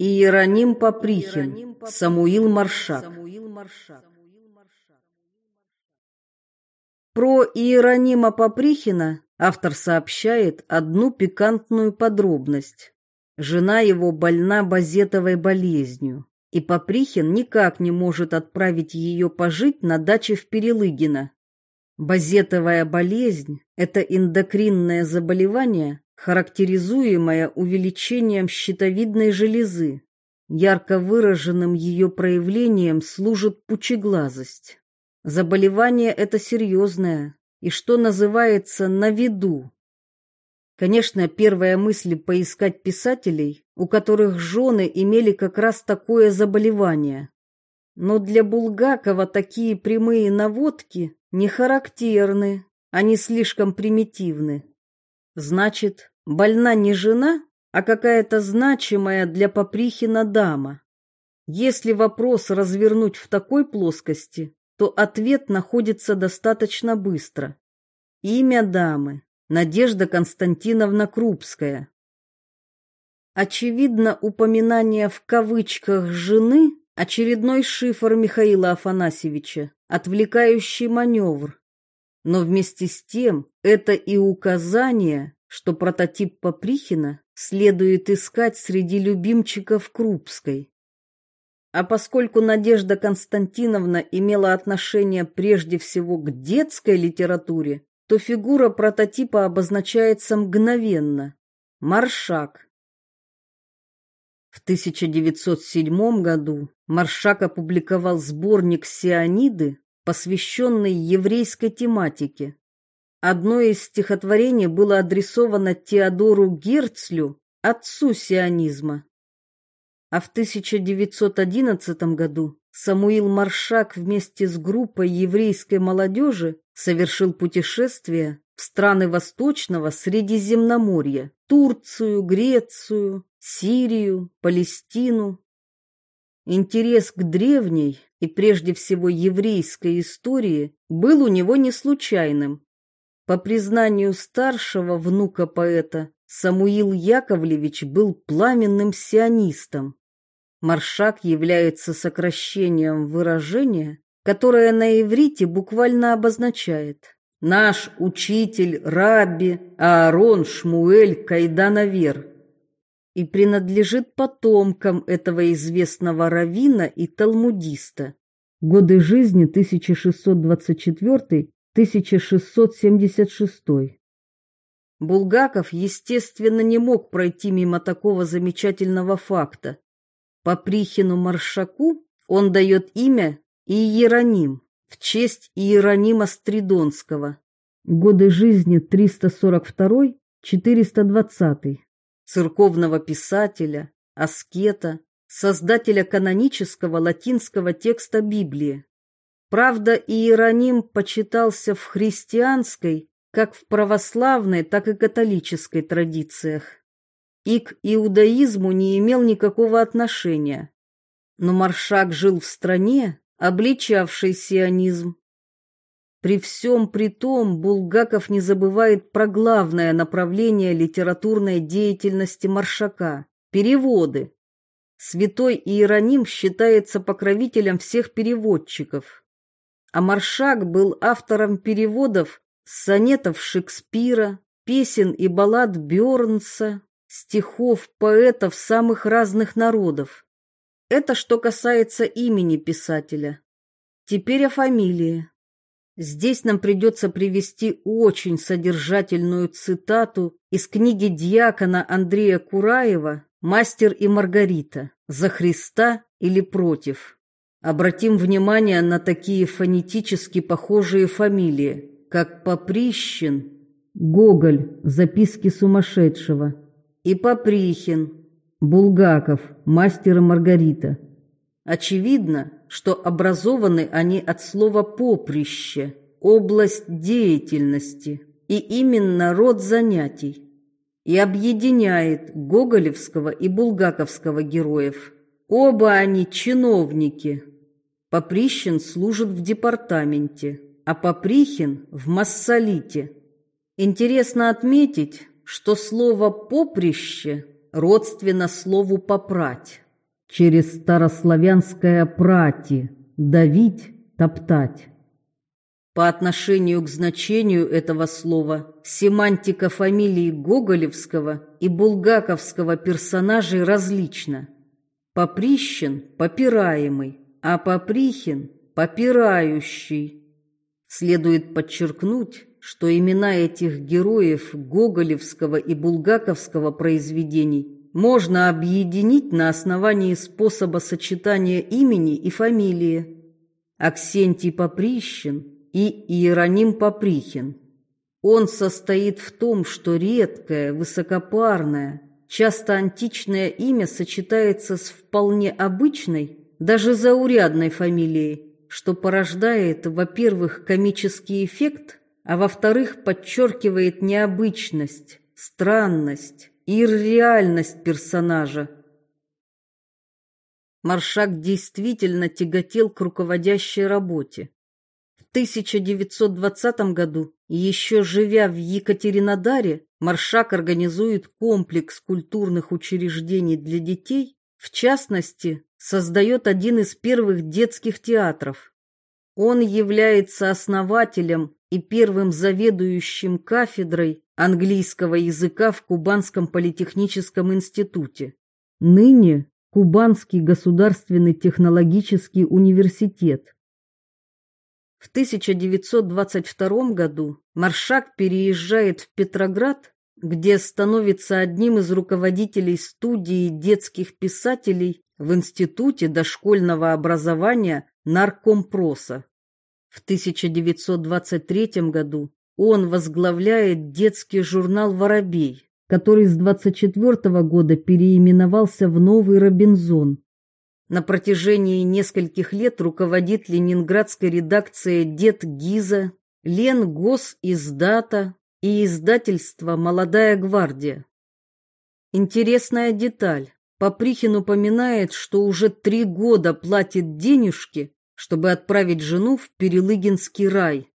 Иероним Поприхин, Самуил Маршак. Про Иеронима Поприхина автор сообщает одну пикантную подробность. Жена его больна базетовой болезнью, и Поприхин никак не может отправить ее пожить на даче в Перелыгино. Базетовая болезнь – это эндокринное заболевание, характеризуемое увеличением щитовидной железы. Ярко выраженным ее проявлением служит пучеглазость. Заболевание это серьезное и, что называется, на виду. Конечно, первая мысль поискать писателей, у которых жены имели как раз такое заболевание. Но для Булгакова такие прямые наводки не характерны, они слишком примитивны. Значит, больна не жена, а какая-то значимая для Поприхина дама. Если вопрос развернуть в такой плоскости, то ответ находится достаточно быстро. Имя дамы – Надежда Константиновна Крупская. Очевидно, упоминание в кавычках «жены» – очередной шифр Михаила Афанасьевича, отвлекающий маневр, но вместе с тем это и указание, что прототип Поприхина следует искать среди любимчиков Крупской. А поскольку Надежда Константиновна имела отношение прежде всего к детской литературе, то фигура прототипа обозначается мгновенно – Маршак. В 1907 году Маршак опубликовал сборник «Сиониды», посвященный еврейской тематике. Одно из стихотворений было адресовано Теодору Герцлю, отцу сионизма. А в 1911 году Самуил Маршак вместе с группой еврейской молодежи совершил путешествие в страны Восточного Средиземноморья, Турцию, Грецию, Сирию, Палестину. Интерес к древней и прежде всего еврейской истории был у него не случайным. По признанию старшего внука поэта, Самуил Яковлевич был пламенным сионистом. Маршак является сокращением выражения, которое на иврите буквально обозначает «Наш учитель, рабби Аарон Шмуэль Кайданавер» и принадлежит потомкам этого известного раввина и талмудиста. Годы жизни 1624-1676. Булгаков, естественно, не мог пройти мимо такого замечательного факта. По Прихину Маршаку он дает имя Иероним в честь Иеронима Стридонского. Годы жизни 342-420 церковного писателя, аскета, создателя канонического латинского текста Библии. Правда, Иероним почитался в христианской, как в православной, так и католической традициях. И к иудаизму не имел никакого отношения. Но Маршак жил в стране, обличавшей сионизм, при всем при том Булгаков не забывает про главное направление литературной деятельности Маршака – переводы. Святой Иероним считается покровителем всех переводчиков. А Маршак был автором переводов сонетов Шекспира, песен и баллад Бёрнса, стихов поэтов самых разных народов. Это что касается имени писателя. Теперь о фамилии. Здесь нам придется привести очень содержательную цитату из книги диакона Андрея Кураева «Мастер и Маргарита. За Христа или против?». Обратим внимание на такие фонетически похожие фамилии, как Поприщин, Гоголь, записки сумасшедшего, и Поприхин, Булгаков, мастер и Маргарита. Очевидно, что образованы они от слова «поприще», область деятельности и именно род занятий, и объединяет гоголевского и булгаковского героев. Оба они чиновники. Поприщин служит в департаменте, а Поприхин в массолите. Интересно отметить, что слово «поприще» родственно слову «попрать». через старославянское «прати» – давить, топтать. По отношению к значению этого слова семантика фамилии Гоголевского и булгаковского персонажей различна. Поприщен – попираемый, а Поприхин – попирающий. Следует подчеркнуть, что имена этих героев Гоголевского и Булгаковского произведений можно объединить на основании способа сочетания имени и фамилии. Аксентий Поприщин и Иероним Поприхин. Он состоит в том, что редкое, высокопарное, часто античное имя сочетается с вполне обычной, даже заурядной фамилией, что порождает, во-первых, комический эффект, а во-вторых, подчеркивает необычность, странность и реальность персонажа. Маршак действительно тяготел к руководящей работе. В 1920 году, еще живя в Екатеринодаре, Маршак организует комплекс культурных учреждений для детей, в частности, создает один из первых детских театров. Он является основателем и первым заведующим кафедрой английского языка в Кубанском политехническом институте. Ныне Кубанский государственный технологический университет. В 1922 году Маршак переезжает в Петроград, где становится одним из руководителей студии детских писателей в Институте дошкольного образования Наркомпроса. В 1923 году он возглавляет детский журнал «Воробей», который с 24 года переименовался в «Новый Робинзон». На протяжении нескольких лет руководит ленинградской редакцией «Дед Гиза», Лен Гос издата и издательство «Молодая гвардия». Интересная деталь. Поприхин упоминает, что уже три года платит денежки чтобы отправить жену в Перелыгинский рай.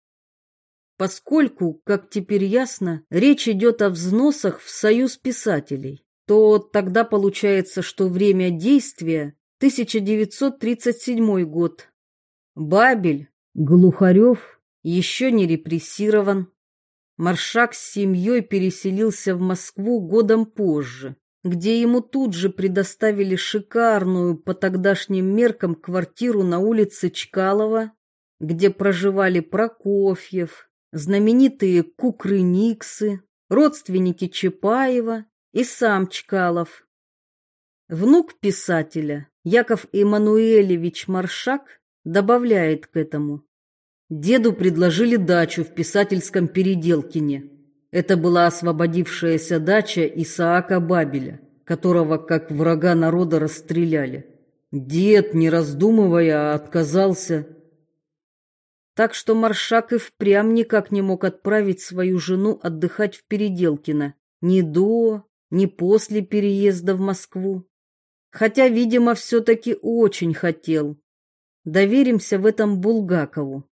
Поскольку, как теперь ясно, речь идет о взносах в союз писателей, то тогда получается, что время действия 1937 год. Бабель, Глухарев еще не репрессирован. Маршак с семьей переселился в Москву годом позже где ему тут же предоставили шикарную по тогдашним меркам квартиру на улице Чкалова, где проживали Прокофьев, знаменитые Кукрыниксы, родственники Чапаева и сам Чкалов. Внук писателя, Яков Эммануэлевич Маршак, добавляет к этому. Деду предложили дачу в писательском Переделкине. Это была освободившаяся дача Исаака Бабеля, которого как врага народа расстреляли. Дед, не раздумывая, отказался. Так что Маршак и впрямь никак не мог отправить свою жену отдыхать в Переделкино ни до, ни после переезда в Москву. Хотя, видимо, все-таки очень хотел. Доверимся в этом Булгакову.